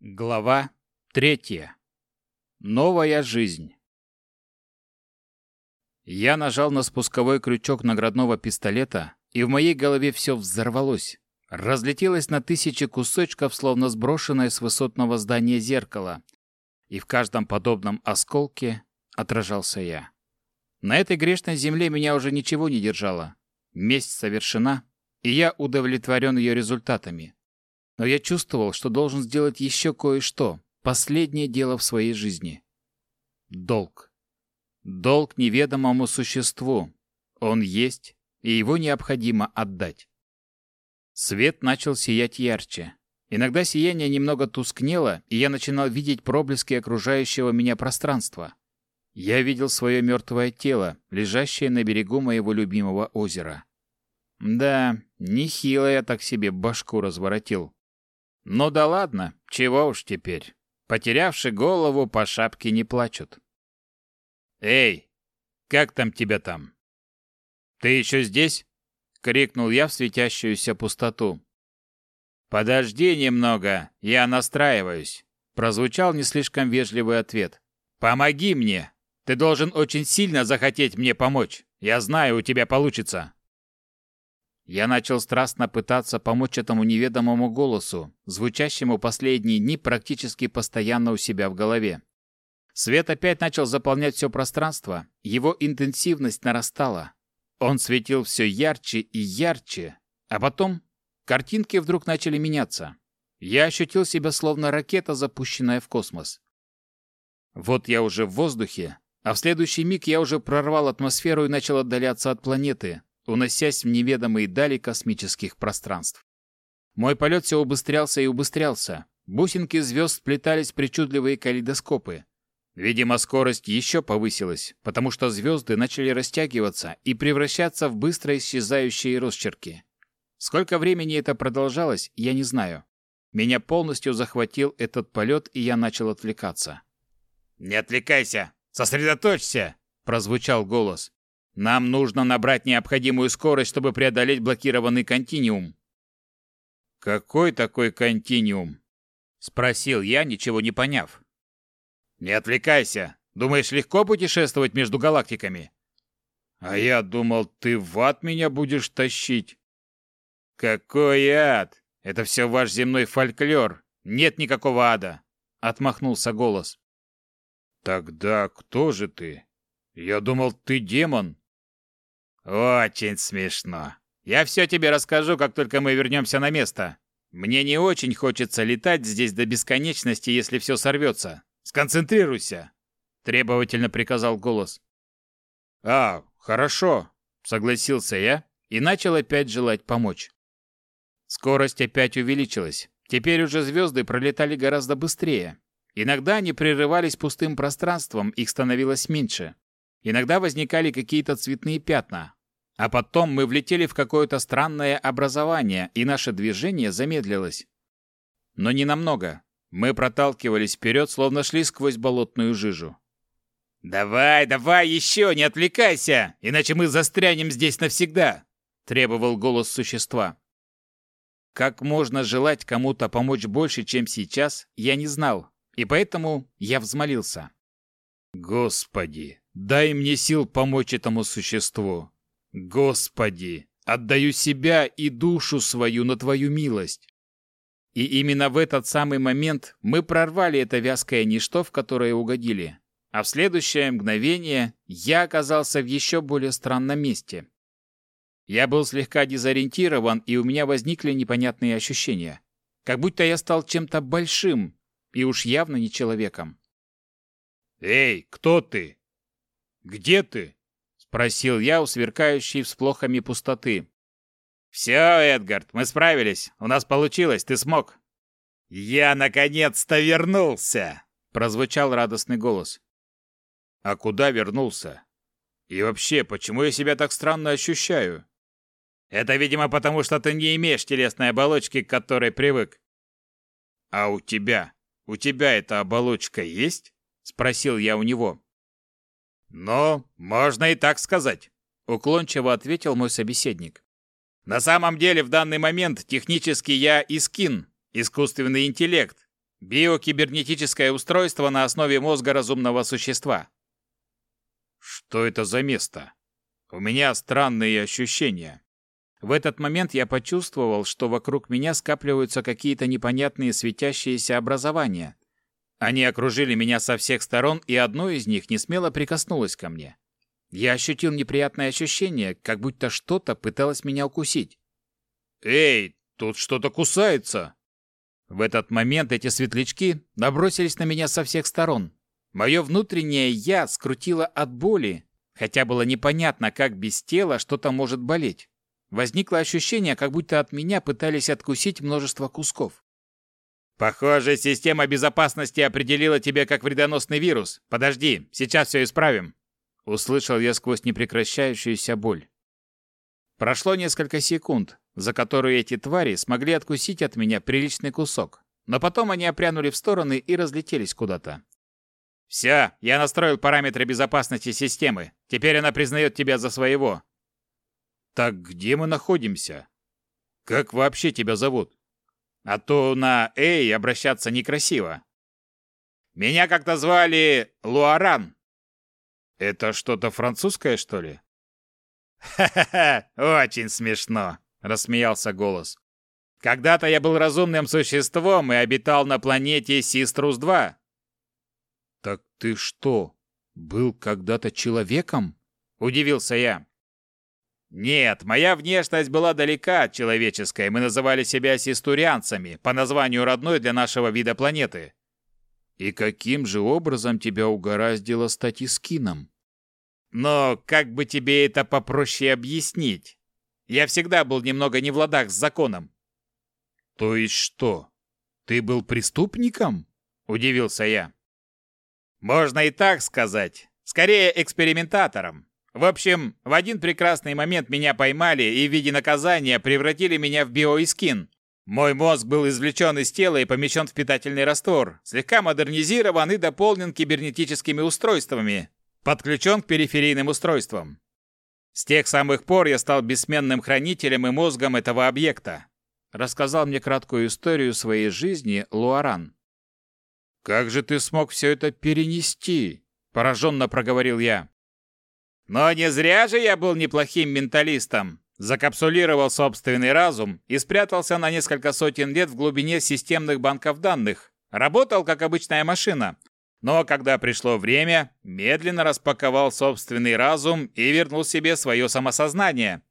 Глава третья. Новая жизнь. Я нажал на спусковой крючок наградного пистолета, и в моей голове все взорвалось. Разлетелось на тысячи кусочков, словно сброшенное с высотного здания зеркало. И в каждом подобном осколке отражался я. На этой грешной земле меня уже ничего не держало. Месть совершена, и я удовлетворен ее результатами. Но я чувствовал, что должен сделать еще кое-что, последнее дело в своей жизни. Долг. Долг неведомому существу. Он есть, и его необходимо отдать. Свет начал сиять ярче. Иногда сияние немного тускнело, и я начинал видеть проблески окружающего меня пространства. Я видел свое мертвое тело, лежащее на берегу моего любимого озера. Да, нехило я так себе башку разворотил. Ну да ладно, чего уж теперь. Потерявши голову, по шапке не плачут. «Эй, как там тебя там?» «Ты еще здесь?» — крикнул я в светящуюся пустоту. «Подожди немного, я настраиваюсь», — прозвучал не слишком вежливый ответ. «Помоги мне! Ты должен очень сильно захотеть мне помочь. Я знаю, у тебя получится». Я начал страстно пытаться помочь этому неведомому голосу, звучащему последние дни практически постоянно у себя в голове. Свет опять начал заполнять все пространство, его интенсивность нарастала. Он светил все ярче и ярче, а потом картинки вдруг начали меняться. Я ощутил себя словно ракета, запущенная в космос. Вот я уже в воздухе, а в следующий миг я уже прорвал атмосферу и начал отдаляться от планеты, уносясь в неведомые дали космических пространств. Мой полет все убыстрялся и убыстрялся. Бусинки звезд сплетались в причудливые калейдоскопы. Видимо, скорость еще повысилась, потому что звезды начали растягиваться и превращаться в быстро исчезающие росчерки. Сколько времени это продолжалось, я не знаю. Меня полностью захватил этот полет, и я начал отвлекаться. «Не отвлекайся! Сосредоточься!» – прозвучал голос. Нам нужно набрать необходимую скорость, чтобы преодолеть блокированный континиум. Какой такой континиум? спросил я, ничего не поняв. Не отвлекайся. Думаешь, легко путешествовать между галактиками? А я думал, ты в ад меня будешь тащить. Какой ад? Это все ваш земной фольклор. Нет никакого ада, отмахнулся голос. Тогда кто же ты? Я думал, ты демон. «Очень смешно. Я все тебе расскажу, как только мы вернемся на место. Мне не очень хочется летать здесь до бесконечности, если все сорвется. Сконцентрируйся!» Требовательно приказал голос. «А, хорошо», — согласился я и начал опять желать помочь. Скорость опять увеличилась. Теперь уже звезды пролетали гораздо быстрее. Иногда они прерывались пустым пространством, их становилось меньше. Иногда возникали какие-то цветные пятна, а потом мы влетели в какое-то странное образование, и наше движение замедлилось. Но не намного. Мы проталкивались вперед, словно шли сквозь болотную жижу. «Давай, давай еще, не отвлекайся, иначе мы застрянем здесь навсегда!» – требовал голос существа. Как можно желать кому-то помочь больше, чем сейчас, я не знал, и поэтому я взмолился. «Господи, дай мне сил помочь этому существу. Господи, отдаю себя и душу свою на Твою милость. И именно в этот самый момент мы прорвали это вязкое ничто, в которое угодили. А в следующее мгновение я оказался в еще более странном месте. Я был слегка дезориентирован, и у меня возникли непонятные ощущения. Как будто я стал чем-то большим, и уж явно не человеком. «Эй, кто ты? Где ты?» Спросил я у сверкающей всплохами пустоты. «Все, Эдгард, мы справились. У нас получилось, ты смог». «Я наконец-то вернулся!» Прозвучал радостный голос. «А куда вернулся? И вообще, почему я себя так странно ощущаю?» «Это, видимо, потому что ты не имеешь телесной оболочки, к которой привык». «А у тебя? У тебя эта оболочка есть?» Спросил я у него. «Ну, можно и так сказать», — уклончиво ответил мой собеседник. «На самом деле, в данный момент технически я Искин, искусственный интеллект, Биокибернетическое устройство на основе мозга разумного существа. Что это за место? У меня странные ощущения. В этот момент я почувствовал, что вокруг меня скапливаются какие-то непонятные светящиеся образования. Они окружили меня со всех сторон, и одно из них не смело прикоснулось ко мне. Я ощутил неприятное ощущение, как будто что-то пыталось меня укусить. «Эй, тут что-то кусается!» В этот момент эти светлячки набросились на меня со всех сторон. Мое внутреннее «я» скрутило от боли, хотя было непонятно, как без тела что-то может болеть. Возникло ощущение, как будто от меня пытались откусить множество кусков. «Похоже, система безопасности определила тебя как вредоносный вирус. Подожди, сейчас все исправим». Услышал я сквозь непрекращающуюся боль. Прошло несколько секунд, за которые эти твари смогли откусить от меня приличный кусок. Но потом они опрянули в стороны и разлетелись куда-то. «Все, я настроил параметры безопасности системы. Теперь она признает тебя за своего. Так где мы находимся? Как вообще тебя зовут? А то на «Эй» обращаться некрасиво. Меня как-то звали Луаран. Это что-то французское, что ли? Ха-ха-ха, очень смешно, рассмеялся голос. Когда-то я был разумным существом и обитал на планете Систрус-2. Так ты что, был когда-то человеком? Удивился я. Нет, моя внешность была далека от человеческой. Мы называли себя систурианцами, по названию родной для нашего вида планеты. И каким же образом тебя угораздило стать искином? Но как бы тебе это попроще объяснить? Я всегда был немного не в ладах с законом. То есть что? Ты был преступником? Удивился я. Можно и так сказать. Скорее экспериментатором. В общем, в один прекрасный момент меня поймали и в виде наказания превратили меня в биоискин. Мой мозг был извлечен из тела и помещен в питательный раствор, слегка модернизирован и дополнен кибернетическими устройствами, подключен к периферийным устройствам. С тех самых пор я стал бессменным хранителем и мозгом этого объекта. Рассказал мне краткую историю своей жизни Луаран. «Как же ты смог все это перенести?» – пораженно проговорил я. Но не зря же я был неплохим менталистом. Закапсулировал собственный разум и спрятался на несколько сотен лет в глубине системных банков данных. Работал как обычная машина. Но когда пришло время, медленно распаковал собственный разум и вернул себе свое самосознание.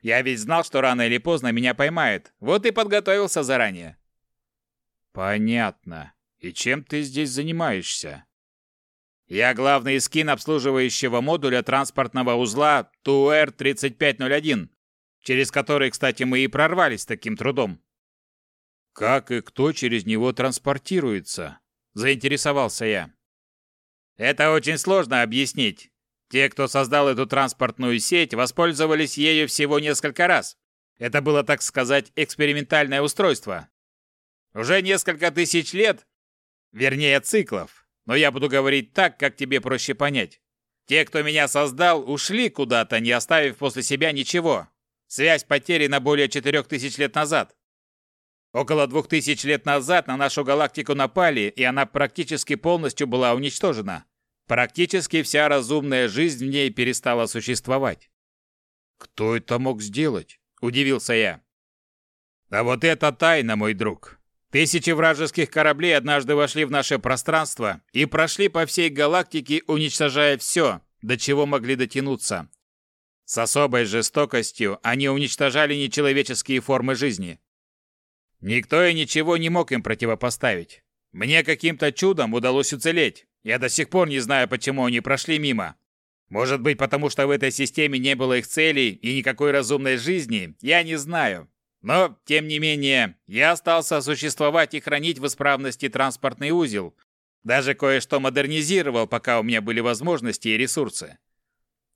Я ведь знал, что рано или поздно меня поймают. Вот и подготовился заранее. Понятно. И чем ты здесь занимаешься? Я главный скин обслуживающего модуля транспортного узла ТУР-3501, через который, кстати, мы и прорвались таким трудом. Как и кто через него транспортируется? Заинтересовался я. Это очень сложно объяснить. Те, кто создал эту транспортную сеть, воспользовались ею всего несколько раз. Это было, так сказать, экспериментальное устройство. Уже несколько тысяч лет, вернее, циклов, но я буду говорить так, как тебе проще понять. Те, кто меня создал, ушли куда-то, не оставив после себя ничего. Связь потеряна более 4000 лет назад. Около 2000 лет назад на нашу галактику напали, и она практически полностью была уничтожена. Практически вся разумная жизнь в ней перестала существовать. «Кто это мог сделать?» – удивился я. «А вот это тайна, мой друг. Тысячи вражеских кораблей однажды вошли в наше пространство и прошли по всей галактике, уничтожая все, до чего могли дотянуться. С особой жестокостью они уничтожали нечеловеческие формы жизни. Никто и ничего не мог им противопоставить. Мне каким-то чудом удалось уцелеть. Я до сих пор не знаю, почему они прошли мимо. Может быть, потому что в этой системе не было их целей и никакой разумной жизни, я не знаю. Но, тем не менее, я остался существовать и хранить в исправности транспортный узел. Даже кое-что модернизировал, пока у меня были возможности и ресурсы.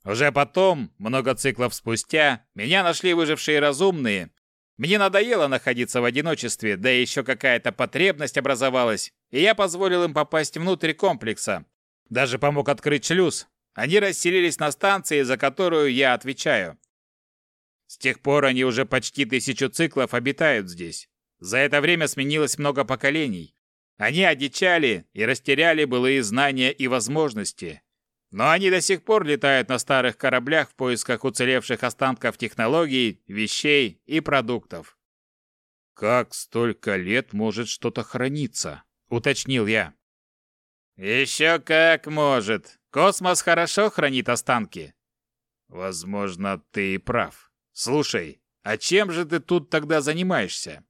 Уже потом, много циклов спустя, меня нашли выжившие разумные. Мне надоело находиться в одиночестве, да еще какая-то потребность образовалась, и я позволил им попасть внутрь комплекса. Даже помог открыть шлюз. Они расселились на станции, за которую я отвечаю. С тех пор они уже почти тысячу циклов обитают здесь. За это время сменилось много поколений. Они одичали и растеряли былые знания и возможности. Но они до сих пор летают на старых кораблях в поисках уцелевших останков технологий, вещей и продуктов. «Как столько лет может что-то храниться?» — уточнил я. «Еще как может. Космос хорошо хранит останки». «Возможно, ты и прав. Слушай, а чем же ты тут тогда занимаешься?»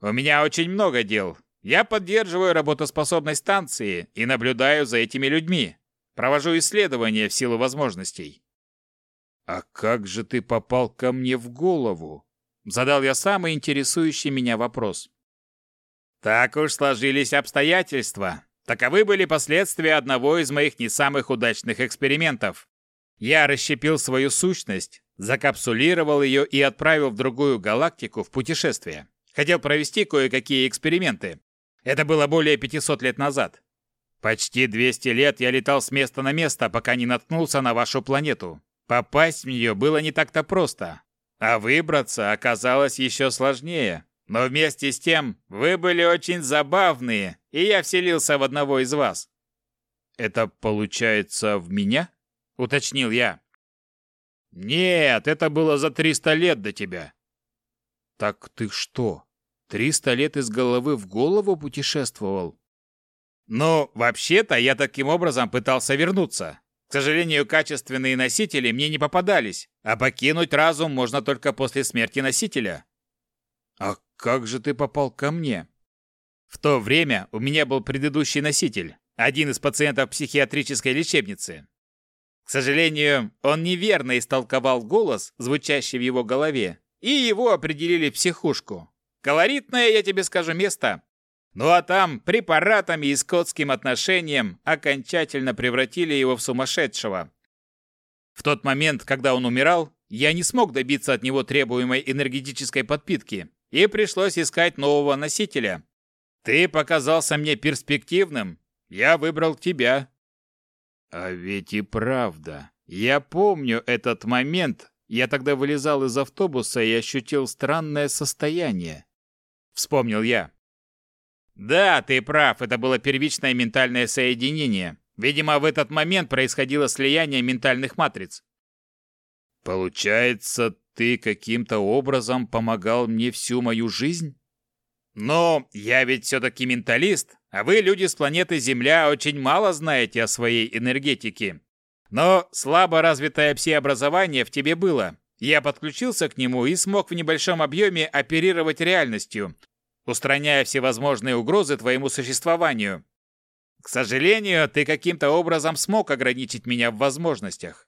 «У меня очень много дел. Я поддерживаю работоспособность станции и наблюдаю за этими людьми. Провожу исследования в силу возможностей». «А как же ты попал ко мне в голову?» Задал я самый интересующий меня вопрос. «Так уж сложились обстоятельства. Таковы были последствия одного из моих не самых удачных экспериментов. Я расщепил свою сущность, закапсулировал ее и отправил в другую галактику в путешествие. Хотел провести кое-какие эксперименты. Это было более 500 лет назад. Почти 200 лет я летал с места на место, пока не наткнулся на вашу планету. Попасть в нее было не так-то просто. А выбраться оказалось еще сложнее. Но вместе с тем вы были очень забавные, и я вселился в одного из вас. Это получается в меня? уточнил я. Нет, это было за 300 лет до тебя. Так ты что, 300 лет из головы в голову путешествовал? Ну, вообще-то я таким образом пытался вернуться. К сожалению, качественные носители мне не попадались, а покинуть разум можно только после смерти носителя. А как же ты попал ко мне? В то время у меня был предыдущий носитель, один из пациентов психиатрической лечебницы. К сожалению, он неверно истолковал голос, звучащий в его голове, и его определили в психушку. Колоритное, я тебе скажу, место. Ну а там препаратами и скотским отношением окончательно превратили его в сумасшедшего. В тот момент, когда он умирал, я не смог добиться от него требуемой энергетической подпитки, и пришлось искать нового носителя. Ты показался мне перспективным, я выбрал тебя. А ведь и правда. Я помню этот момент. Я тогда вылезал из автобуса и ощутил странное состояние. Вспомнил я. Да, ты прав, это было первичное ментальное соединение. Видимо, в этот момент происходило слияние ментальных матриц. Получается, ты каким-то образом помогал мне всю мою жизнь? Но я ведь все-таки менталист, а вы, люди с планеты Земля, очень мало знаете о своей энергетике. Но слабо развитое пси-образование в тебе было. Я подключился к нему и смог в небольшом объеме оперировать реальностью, устраняя всевозможные угрозы твоему существованию. К сожалению, ты каким-то образом смог ограничить меня в возможностях.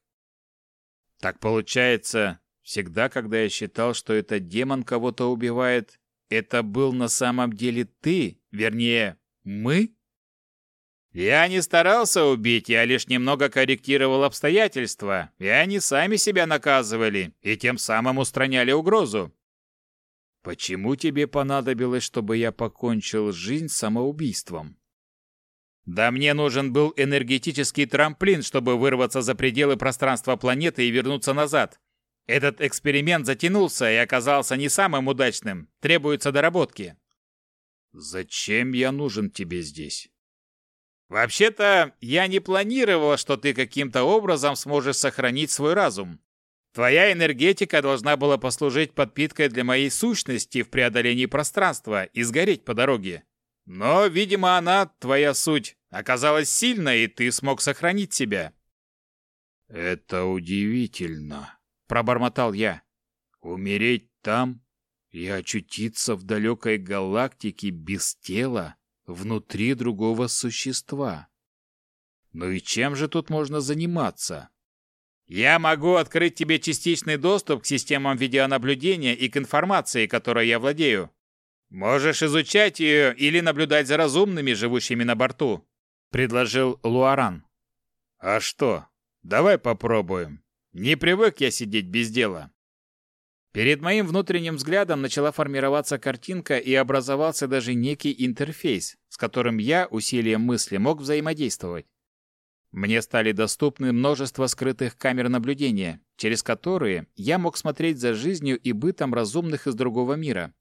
Так получается, всегда, когда я считал, что этот демон кого-то убивает, это был на самом деле ты, вернее, мы? Я не старался убить, я лишь немного корректировал обстоятельства, и они сами себя наказывали и тем самым устраняли угрозу. Почему тебе понадобилось, чтобы я покончил жизнь самоубийством? Да мне нужен был энергетический трамплин, чтобы вырваться за пределы пространства планеты и вернуться назад. Этот эксперимент затянулся и оказался не самым удачным. Требуются доработки. Зачем я нужен тебе здесь? Вообще-то, я не планировал, что ты каким-то образом сможешь сохранить свой разум. Твоя энергетика должна была послужить подпиткой для моей сущности в преодолении пространства и сгореть по дороге. Но, видимо, она, твоя суть, оказалась сильной, и ты смог сохранить себя. Это удивительно, пробормотал я. Умереть там и очутиться в далекой галактике без тела, внутри другого существа. Ну и чем же тут можно заниматься? Я могу открыть тебе частичный доступ к системам видеонаблюдения и к информации, которой я владею. Можешь изучать ее или наблюдать за разумными, живущими на борту», — предложил Луаран. «А что? Давай попробуем. Не привык я сидеть без дела». Перед моим внутренним взглядом начала формироваться картинка и образовался даже некий интерфейс, с которым я усилием мысли мог взаимодействовать. Мне стали доступны множество скрытых камер наблюдения, через которые я мог смотреть за жизнью и бытом разумных из другого мира.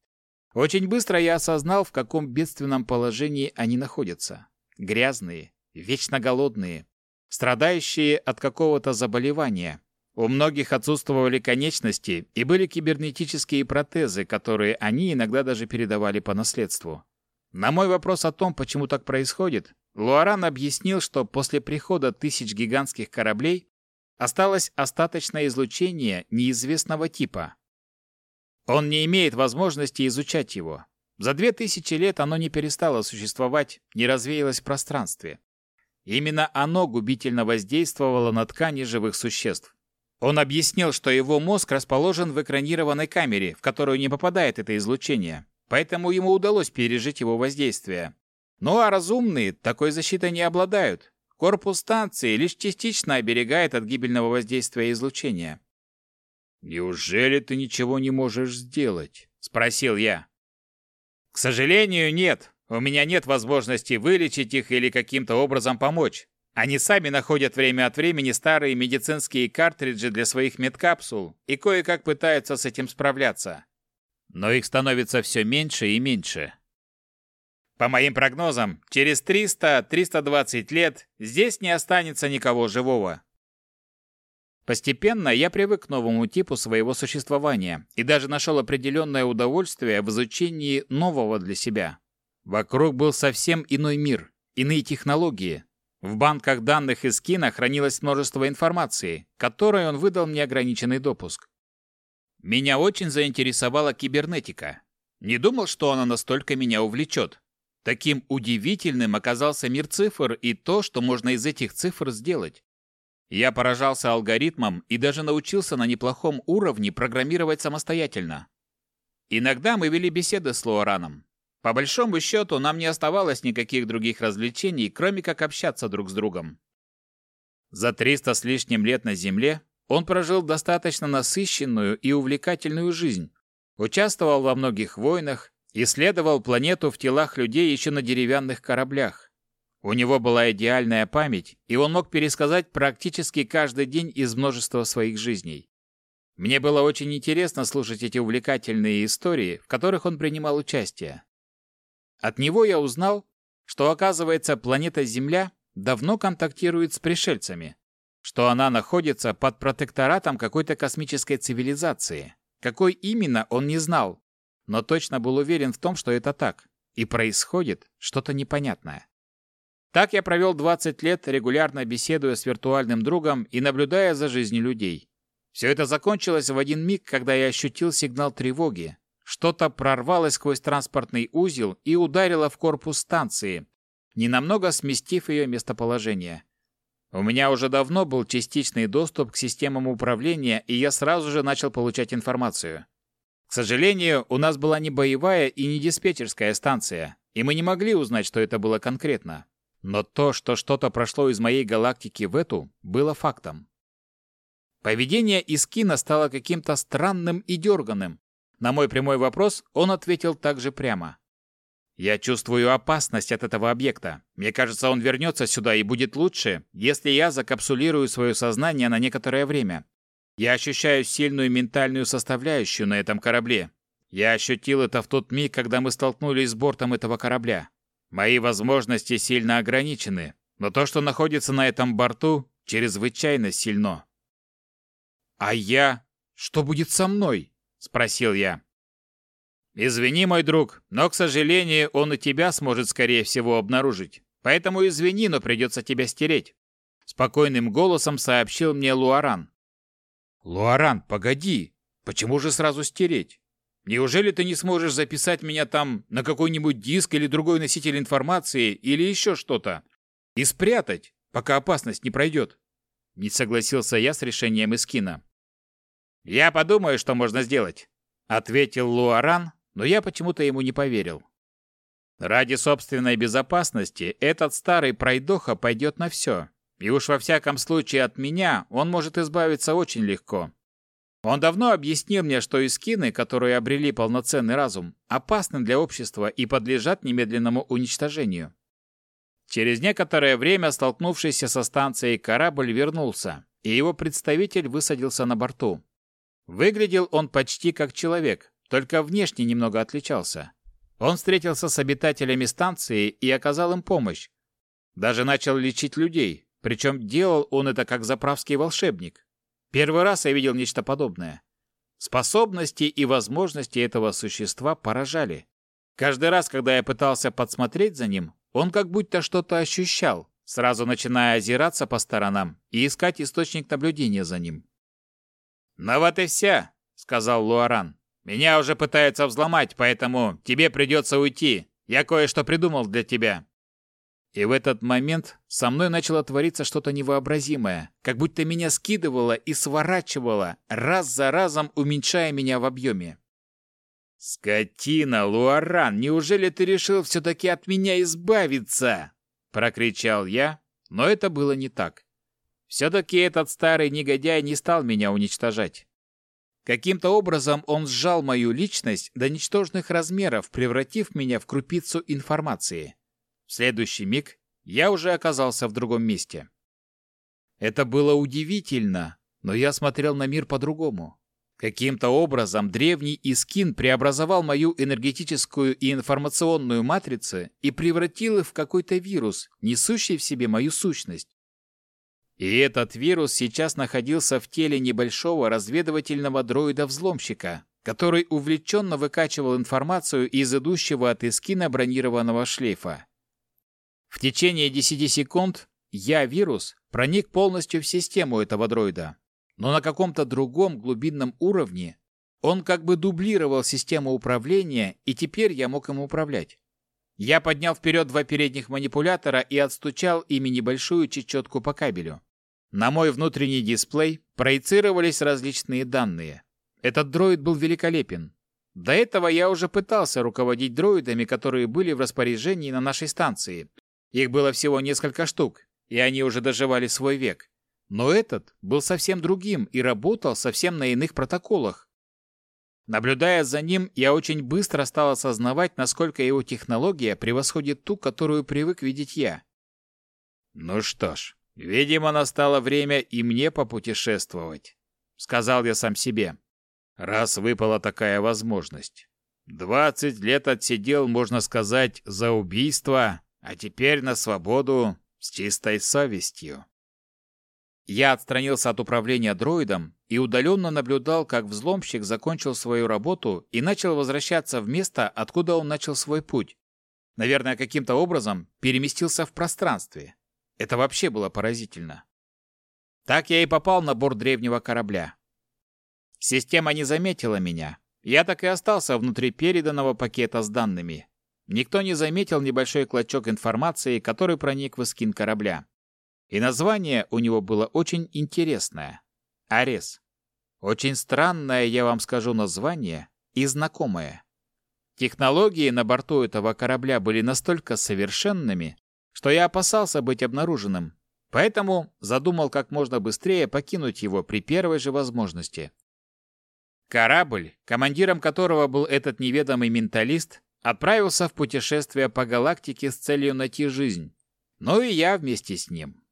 Очень быстро я осознал, в каком бедственном положении они находятся. Грязные, вечно голодные, страдающие от какого-то заболевания. У многих отсутствовали конечности и были кибернетические протезы, которые они иногда даже передавали по наследству. На мой вопрос о том, почему так происходит, Луаран объяснил, что после прихода тысяч гигантских кораблей осталось остаточное излучение неизвестного типа. Он не имеет возможности изучать его. За две тысячи лет оно не перестало существовать, не развеялось в пространстве. Именно оно губительно воздействовало на ткани живых существ. Он объяснил, что его мозг расположен в экранированной камере, в которую не попадает это излучение, поэтому ему удалось пережить его воздействие. Ну а разумные такой защитой не обладают. Корпус станции лишь частично оберегает от гибельного воздействия излучения. «Неужели ты ничего не можешь сделать?» – спросил я. «К сожалению, нет. У меня нет возможности вылечить их или каким-то образом помочь. Они сами находят время от времени старые медицинские картриджи для своих медкапсул и кое-как пытаются с этим справляться. Но их становится все меньше и меньше. По моим прогнозам, через 300-320 лет здесь не останется никого живого. Постепенно я привык к новому типу своего существования и даже нашел определенное удовольствие в изучении нового для себя. Вокруг был совсем иной мир, иные технологии. В банках данных из кино хранилось множество информации, которой он выдал мне ограниченный допуск. Меня очень заинтересовала кибернетика. Не думал, что она настолько меня увлечет. Таким удивительным оказался мир цифр и то, что можно из этих цифр сделать. Я поражался алгоритмам и даже научился на неплохом уровне программировать самостоятельно. Иногда мы вели беседы с Луараном. По большому счету, нам не оставалось никаких других развлечений, кроме как общаться друг с другом. За 300 с лишним лет на Земле он прожил достаточно насыщенную и увлекательную жизнь, участвовал во многих войнах, исследовал планету в телах людей еще на деревянных кораблях. У него была идеальная память, и он мог пересказать практически каждый день из множества своих жизней. Мне было очень интересно слушать эти увлекательные истории, в которых он принимал участие. От него я узнал, что, оказывается, планета Земля давно контактирует с пришельцами, что она находится под протекторатом какой-то космической цивилизации. Какой именно, он не знал, но точно был уверен в том, что это так, и происходит что-то непонятное. Так я провел 20 лет, регулярно беседуя с виртуальным другом и наблюдая за жизнью людей. Все это закончилось в один миг, когда я ощутил сигнал тревоги. Что-то прорвалось сквозь транспортный узел и ударило в корпус станции, ненамного сместив ее местоположение. У меня уже давно был частичный доступ к системам управления, и я сразу же начал получать информацию. К сожалению, у нас была не боевая и не диспетчерская станция, и мы не могли узнать, что это было конкретно. Но то, что что-то прошло из моей галактики в эту, было фактом. Поведение Искина стало каким-то странным и дерганым. На мой прямой вопрос он ответил также прямо. «Я чувствую опасность от этого объекта. Мне кажется, он вернется сюда и будет лучше, если я закапсулирую свое сознание на некоторое время. Я ощущаю сильную ментальную составляющую на этом корабле. Я ощутил это в тот миг, когда мы столкнулись с бортом этого корабля. Мои возможности сильно ограничены, но то, что находится на этом борту, чрезвычайно сильно. «А я? Что будет со мной?» – спросил я. «Извини, мой друг, но, к сожалению, он и тебя сможет, скорее всего, обнаружить. Поэтому извини, но придется тебя стереть», – спокойным голосом сообщил мне Луаран. «Луаран, погоди! Почему же сразу стереть? Неужели ты не сможешь записать меня там на какой-нибудь диск или другой носитель информации или еще что-то? И спрятать, пока опасность не пройдет?» Не согласился я с решением Искина. «Я подумаю, что можно сделать», — ответил Луаран, но я почему-то ему не поверил. Ради собственной безопасности этот старый пройдоха пойдет на все. И уж во всяком случае от меня он может избавиться очень легко. Он давно объяснил мне, что искины, которые обрели полноценный разум, опасны для общества и подлежат немедленному уничтожению. Через некоторое время столкнувшийся со станцией корабль вернулся, и его представитель высадился на борту. Выглядел он почти как человек, только внешне немного отличался. Он встретился с обитателями станции и оказал им помощь. Даже начал лечить людей, причем делал он это как заправский волшебник. Первый раз я видел нечто подобное. Способности и возможности этого существа поражали. Каждый раз, когда я пытался подсмотреть за ним, он как будто что-то ощущал, сразу начиная озираться по сторонам и искать источник наблюдения за ним. «Ну вот и вся», — сказал Луаран. «Меня уже пытаются взломать, поэтому тебе придется уйти. Я кое-что придумал для тебя». И в этот момент со мной начало твориться что-то невообразимое, как будто меня скидывало и сворачивало, раз за разом уменьшая меня в объеме. «Скотина, Луаран, неужели ты решил все-таки от меня избавиться?» Прокричал я, но это было не так. Все-таки этот старый негодяй не стал меня уничтожать. Каким-то образом он сжал мою личность до ничтожных размеров, превратив меня в крупицу информации. В следующий миг я уже оказался в другом месте. Это было удивительно, но я смотрел на мир по-другому. Каким-то образом древний Искин преобразовал мою энергетическую и информационную матрицы и превратил их в какой-то вирус, несущий в себе мою сущность. И этот вирус сейчас находился в теле небольшого разведывательного дроида-взломщика, который увлеченно выкачивал информацию из идущего от Искина бронированного шлейфа. В течение 10 секунд я, вирус, проник полностью в систему этого дроида. Но на каком-то другом глубинном уровне он как бы дублировал систему управления, и теперь я мог им управлять. Я поднял вперед два передних манипулятора и отстучал ими небольшую чечетку по кабелю. На мой внутренний дисплей проецировались различные данные. Этот дроид был великолепен. До этого я уже пытался руководить дроидами, которые были в распоряжении на нашей станции, их было всего несколько штук, и они уже доживали свой век. Но этот был совсем другим и работал совсем на иных протоколах. Наблюдая за ним, я очень быстро стал осознавать, насколько его технология превосходит ту, которую привык видеть я. «Ну что ж, видимо, настало время и мне попутешествовать», — сказал я сам себе, раз выпала такая возможность. Двадцать лет отсидел, можно сказать, за убийство, а теперь на свободу с чистой совестью. Я отстранился от управления дроидом и удаленно наблюдал, как взломщик закончил свою работу и начал возвращаться в место, откуда он начал свой путь. Наверное, каким-то образом переместился в пространстве. Это вообще было поразительно. Так я и попал на борт древнего корабля. Система не заметила меня. Я так и остался внутри переданного пакета с данными. Никто не заметил небольшой клочок информации, который проник в скин корабля. И название у него было очень интересное. Арес. Очень странное, я вам скажу, название и знакомое. Технологии на борту этого корабля были настолько совершенными, что я опасался быть обнаруженным, поэтому задумал как можно быстрее покинуть его при первой же возможности. Корабль, командиром которого был этот неведомый менталист, отправился в путешествие по галактике с целью найти жизнь. Ну и я вместе с ним.